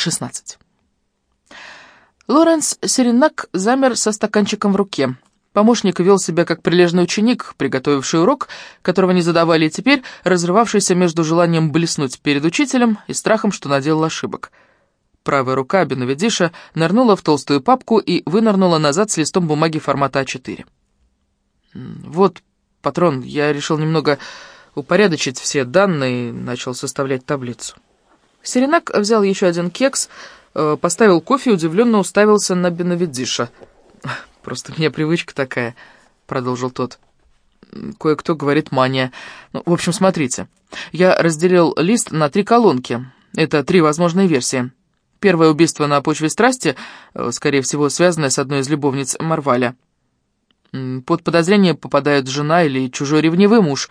16. Лоренс Серенак замер со стаканчиком в руке. Помощник вел себя как прилежный ученик, приготовивший урок, которого не задавали, и теперь разрывавшийся между желанием блеснуть перед учителем и страхом, что наделал ошибок. Правая рука Беновидиша нырнула в толстую папку и вынырнула назад с листом бумаги формата А4. «Вот, патрон, я решил немного упорядочить все данные и начал составлять таблицу». Серенак взял еще один кекс, э, поставил кофе и удивленно уставился на Беновидиша. «Просто у меня привычка такая», — продолжил тот. «Кое-кто говорит мания. Ну, в общем, смотрите. Я разделил лист на три колонки. Это три возможные версии. Первое убийство на почве страсти, э, скорее всего, связанное с одной из любовниц Марваля. Под подозрение попадают жена или чужой ревнивый муж,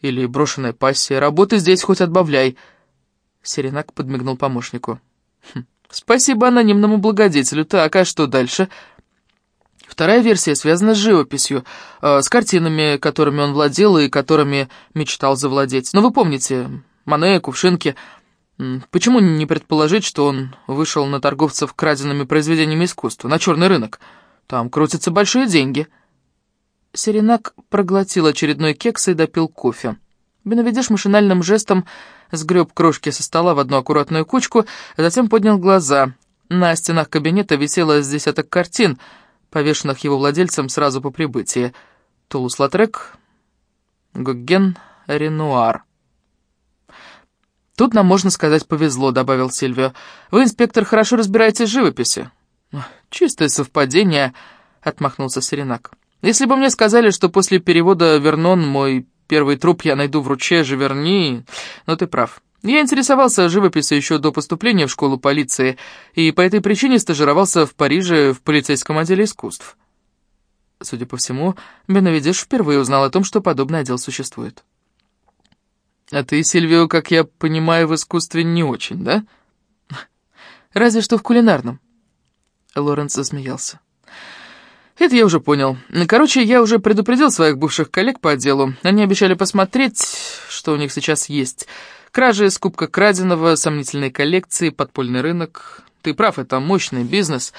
или брошенная пассия. Работы здесь хоть отбавляй». Серенак подмигнул помощнику. «Хм, «Спасибо анонимному благодетелю. Так, а что дальше?» Вторая версия связана с живописью, э, с картинами, которыми он владел и которыми мечтал завладеть. Но вы помните, Мане, Кувшинки. Почему не предположить, что он вышел на торговцев краденными произведениями искусства, на черный рынок? Там крутятся большие деньги. Серенак проглотил очередной кекс и допил кофе. Беновидиш машинальным жестом сгреб крошки со стола в одну аккуратную кучку, а затем поднял глаза. На стенах кабинета висело с десяток картин, повешенных его владельцем сразу по прибытии. Тулус-Латрек, Гогген, Ренуар. «Тут нам, можно сказать, повезло», — добавил Сильвио. «Вы, инспектор, хорошо разбираетесь в живописи». «Чистое совпадение», — отмахнулся Серенак. «Если бы мне сказали, что после перевода «Вернон» мой Первый труп я найду в ручье Живерни, но ты прав. Я интересовался живописью еще до поступления в школу полиции, и по этой причине стажировался в Париже в полицейском отделе искусств. Судя по всему, Беновидеш впервые узнал о том, что подобный отдел существует. А ты, Сильвио, как я понимаю, в искусстве не очень, да? Разве что в кулинарном. Лоренс засмеялся. Это я уже понял. Короче, я уже предупредил своих бывших коллег по отделу. Они обещали посмотреть, что у них сейчас есть. Кражи, скупка краденого, сомнительные коллекции, подпольный рынок. Ты прав, это мощный бизнес.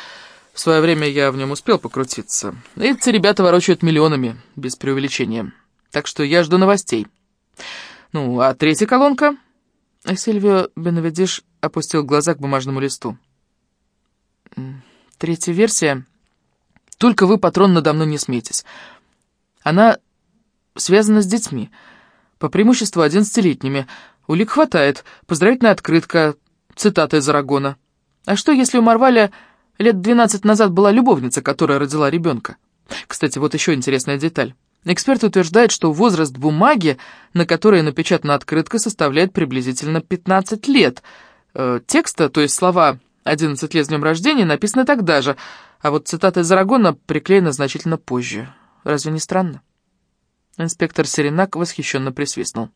В свое время я в нем успел покрутиться. Эти ребята ворочают миллионами, без преувеличения. Так что я жду новостей. Ну, а третья колонка? Сильвио Беновидиш опустил глаза к бумажному листу. Третья версия... Только вы, патрон, надо мной не смейтесь. Она связана с детьми, по преимуществу одиннадцатилетними. Улик хватает, поздравительная открытка, цитата из Арагона. А что, если у Марваля лет двенадцать назад была любовница, которая родила ребенка? Кстати, вот еще интересная деталь. Эксперт утверждает, что возраст бумаги, на которой напечатана открытка, составляет приблизительно 15 лет. Э, текста, то есть слова «11 лет с днем рождения» написаны тогда же, а вот цитата из Арагона приклеена значительно позже. Разве не странно? Инспектор Серенак восхищенно присвистнул.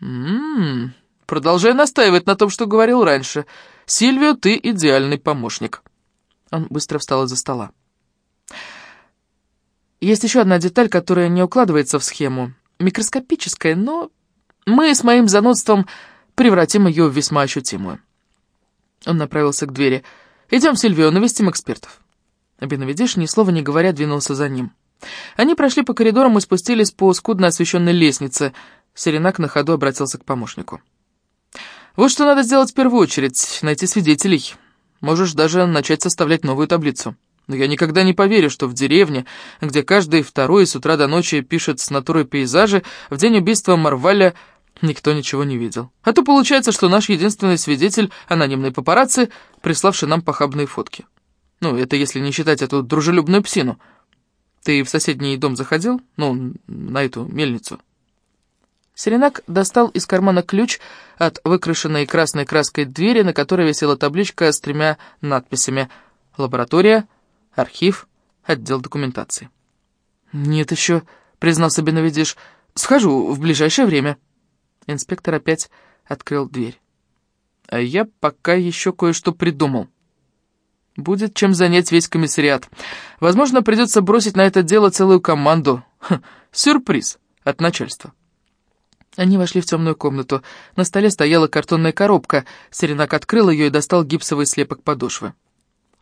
«М-м-м, продолжай настаивать на том, что говорил раньше. Сильвио, ты идеальный помощник». Он быстро встал из-за стола. Есть еще одна деталь, которая не укладывается в схему. Микроскопическая, но мы с моим занудством превратим ее в весьма ощутимую. Он направился к двери. «Идем, Сильвио, навестим экспертов». Беновидиш, ни слова не говоря, двинулся за ним. Они прошли по коридорам и спустились по скудно освещенной лестнице. Серенак на ходу обратился к помощнику. «Вот что надо сделать в первую очередь — найти свидетелей. Можешь даже начать составлять новую таблицу. Но я никогда не поверю, что в деревне, где каждый второй с утра до ночи пишет с натурой пейзажи, в день убийства Марваля никто ничего не видел. А то получается, что наш единственный свидетель — анонимный папарацци, приславший нам похабные фотки. Ну, это если не считать эту дружелюбную псину. Ты в соседний дом заходил? Ну, на эту мельницу. Серенак достал из кармана ключ от выкрашенной красной краской двери, на которой висела табличка с тремя надписями «Лаборатория», «Архив», «Отдел документации». «Нет еще», — признался Беновидиш, — «схожу в ближайшее время». Инспектор опять открыл дверь. «А я пока еще кое-что придумал». Будет чем занять весь комиссариат. Возможно, придется бросить на это дело целую команду. Ха, сюрприз от начальства. Они вошли в темную комнату. На столе стояла картонная коробка. Серенак открыл ее и достал гипсовый слепок подошвы.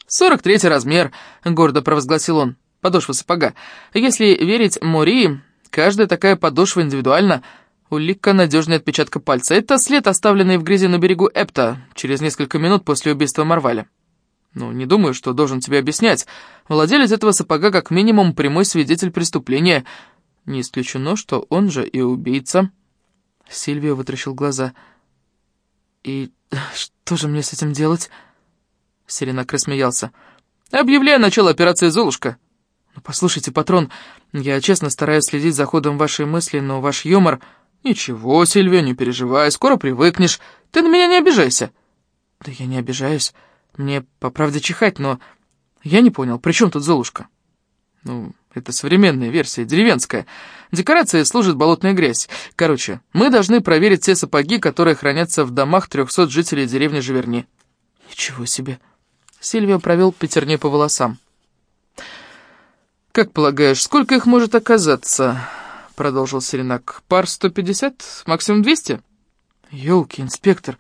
«Сорок третий размер», — гордо провозгласил он. «Подошва сапога. Если верить Мори, каждая такая подошва индивидуальна. Улика надежная отпечатка пальца. Это след, оставленный в грязи на берегу Эпта через несколько минут после убийства Марваля. Ну, не думаю, что должен тебе объяснять. Владелец этого сапога как минимум прямой свидетель преступления. Не исключено, что он же и убийца». Сильвио вытращил глаза. «И что же мне с этим делать?» Серенак рассмеялся. «Объявляю начало операции «Золушка». Ну, послушайте, патрон, я честно стараюсь следить за ходом вашей мысли, но ваш юмор... Ничего, Сильвио, не переживай, скоро привыкнешь. Ты на меня не обижайся. Да я не обижаюсь. Мне по правде чихать, но... Я не понял, при чем тут Золушка? Ну, это современная версия, деревенская. Декорацией служит болотная грязь. Короче, мы должны проверить все сапоги, которые хранятся в домах 300 жителей деревни Живерни. Ничего себе. Сильвио провел пятерней по волосам. «Как полагаешь, сколько их может оказаться?» — продолжил Серенак. «Пар 150, максимум 200?» «Елки, инспектор,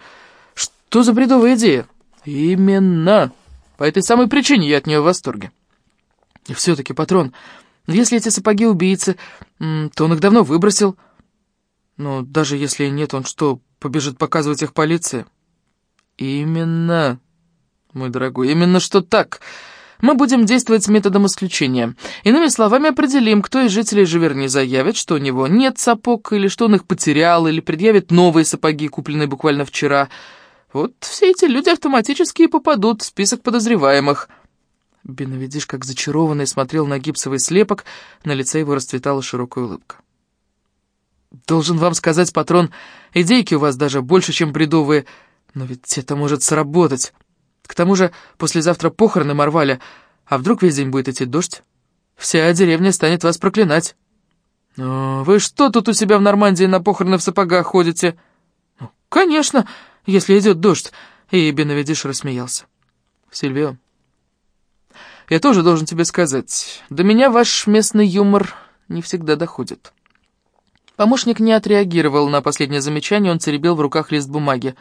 что за бредовая идея?» «Именно. По этой самой причине я от нее в восторге». И все-таки, патрон, если эти сапоги убийцы, то он их давно выбросил. Но даже если нет, он что, побежит показывать их полиции? Именно, мой дорогой, именно что так. Мы будем действовать методом исключения. Иными словами, определим, кто из жителей Живерни заявит, что у него нет сапог, или что он их потерял, или предъявит новые сапоги, купленные буквально вчера. Вот все эти люди автоматически попадут в список подозреваемых. Беновидиш, как зачарованный, смотрел на гипсовый слепок, на лице его расцветала широкая улыбка. «Должен вам сказать, патрон, идейки у вас даже больше, чем бредовые, но ведь это может сработать. К тому же послезавтра похороны Марваля, а вдруг весь день будет идти дождь? Вся деревня станет вас проклинать». «О, «Вы что тут у себя в Нормандии на похороны в сапогах ходите?» «Ну, конечно, если идет дождь», — и Беновидиш рассмеялся. «Сильвио, я тоже должен тебе сказать, до меня ваш местный юмор не всегда доходит». Помощник не отреагировал на последнее замечание, он теребил в руках лист бумаги.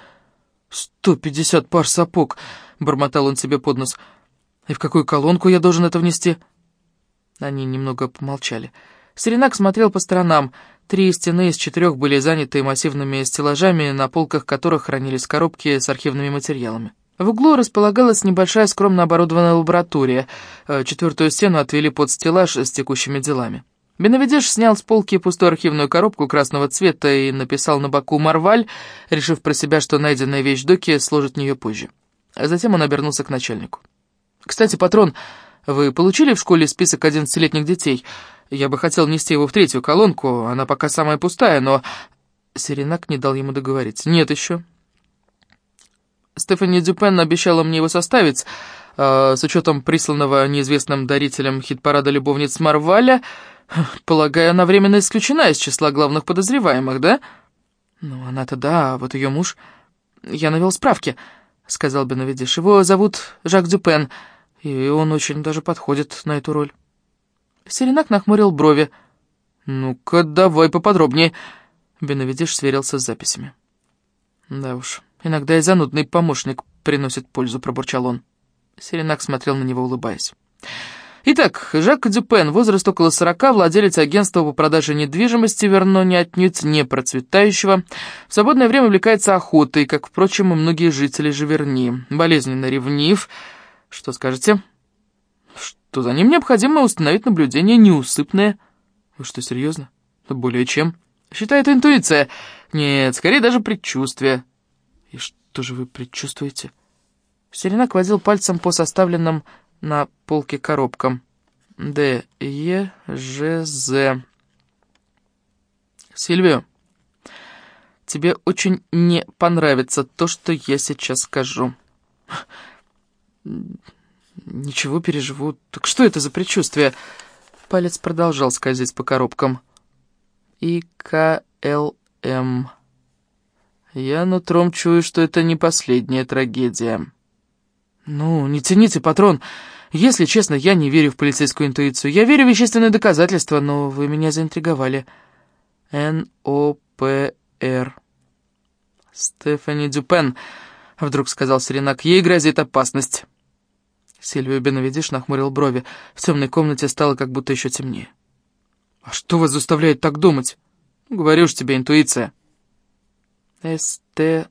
«Сто пятьдесят пар сапог!» — бормотал он себе под нос. «И в какую колонку я должен это внести?» Они немного помолчали. Серенак смотрел по сторонам. Три стены из четырех были заняты массивными стеллажами, на полках которых хранились коробки с архивными материалами. В углу располагалась небольшая скромно оборудованная лаборатория. Э, четвертую стену отвели под стеллаж с текущими делами. Беновидеш снял с полки пустую архивную коробку красного цвета и написал на боку «Марваль», решив про себя, что найденная вещь Доки сложит нее позже. А затем он обернулся к начальнику. «Кстати, патрон, вы получили в школе список одиннадцатилетних детей? Я бы хотел нести его в третью колонку, она пока самая пустая, но...» Серенак не дал ему договорить. «Нет еще. Стефани Дюпен обещала мне его составить, э, с учетом присланного неизвестным дарителем хит-парада любовниц Марваля. Полагаю, она временно исключена из числа главных подозреваемых, да? Ну, она-то да, а вот ее муж... Я навел справки, сказал Беновидиш. Его зовут Жак Дюпен, и он очень даже подходит на эту роль. Серенак нахмурил брови. «Ну-ка, давай поподробнее». Беновидиш сверился с записями. «Да уж, иногда и занудный помощник приносит пользу», — пробурчал он. Серенак смотрел на него, улыбаясь. Итак, Жак Дюпен, возраст около сорока, владелец агентства по продаже недвижимости, верно, не отнюдь не процветающего. В свободное время увлекается охотой, как, впрочем, и многие жители Живерни. Болезненно ревнив. Что скажете? Что за ним необходимо установить наблюдение неусыпное. Вы что, серьезно? Более чем. Считаю, это интуиция. Нет, скорее даже предчувствие. И что же вы предчувствуете? Серенак водил пальцем по составленным на полке коробкам. Д, Е, Ж, З. Сильвио, тебе очень не понравится то, что я сейчас скажу. Ничего, переживу. Так что это за предчувствие? Палец продолжал скользить по коробкам. И К, Л, М. Я нутром чую, что это не последняя трагедия. Ну, не тяните, патрон. Если честно, я не верю в полицейскую интуицию. Я верю в вещественные доказательства, но вы меня заинтриговали. Н-О-П-М. Р. «Стефани Дюпен», — вдруг сказал Серенак, — «ей грозит опасность». Сильвио Беновидиш нахмурил брови. В темной комнате стало как будто еще темнее. «А что вас заставляет так думать?» «Говорю ж тебе, интуиция». «С-Т-У-Ф».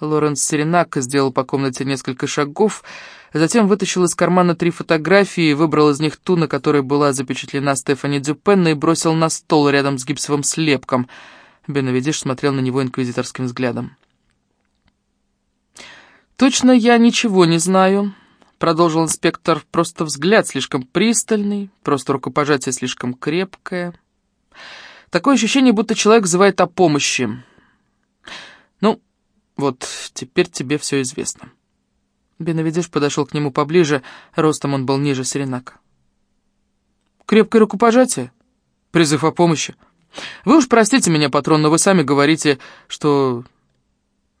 Лоренс Серенак сделал по комнате несколько шагов, затем вытащил из кармана три фотографии, выбрал из них ту, на которой была запечатлена Стефани Дюпенна, и бросил на стол рядом с гипсовым слепком. Беновидиш смотрел на него инквизиторским взглядом. «Точно я ничего не знаю», — продолжил инспектор. «Просто взгляд слишком пристальный, просто рукопожатие слишком крепкое. Такое ощущение, будто человек взывает о помощи. Ну, вот теперь тебе все известно». Беновидиш подошел к нему поближе, ростом он был ниже Серенака. «Крепкое рукопожатие? Призыв о помощи? Вы уж простите меня, патрон, но вы сами говорите, что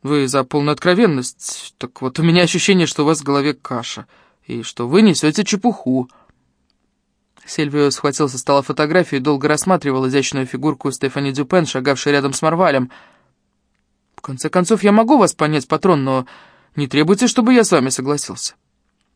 вы за полную откровенность. Так вот, у меня ощущение, что у вас в голове каша, и что вы несете чепуху». Сильвио схватил со стола фотографию и долго рассматривал изящную фигурку Стефани Дюпен, шагавшей рядом с Марвалем. «В конце концов, я могу вас понять, патрон, но не требуйте, чтобы я с вами согласился».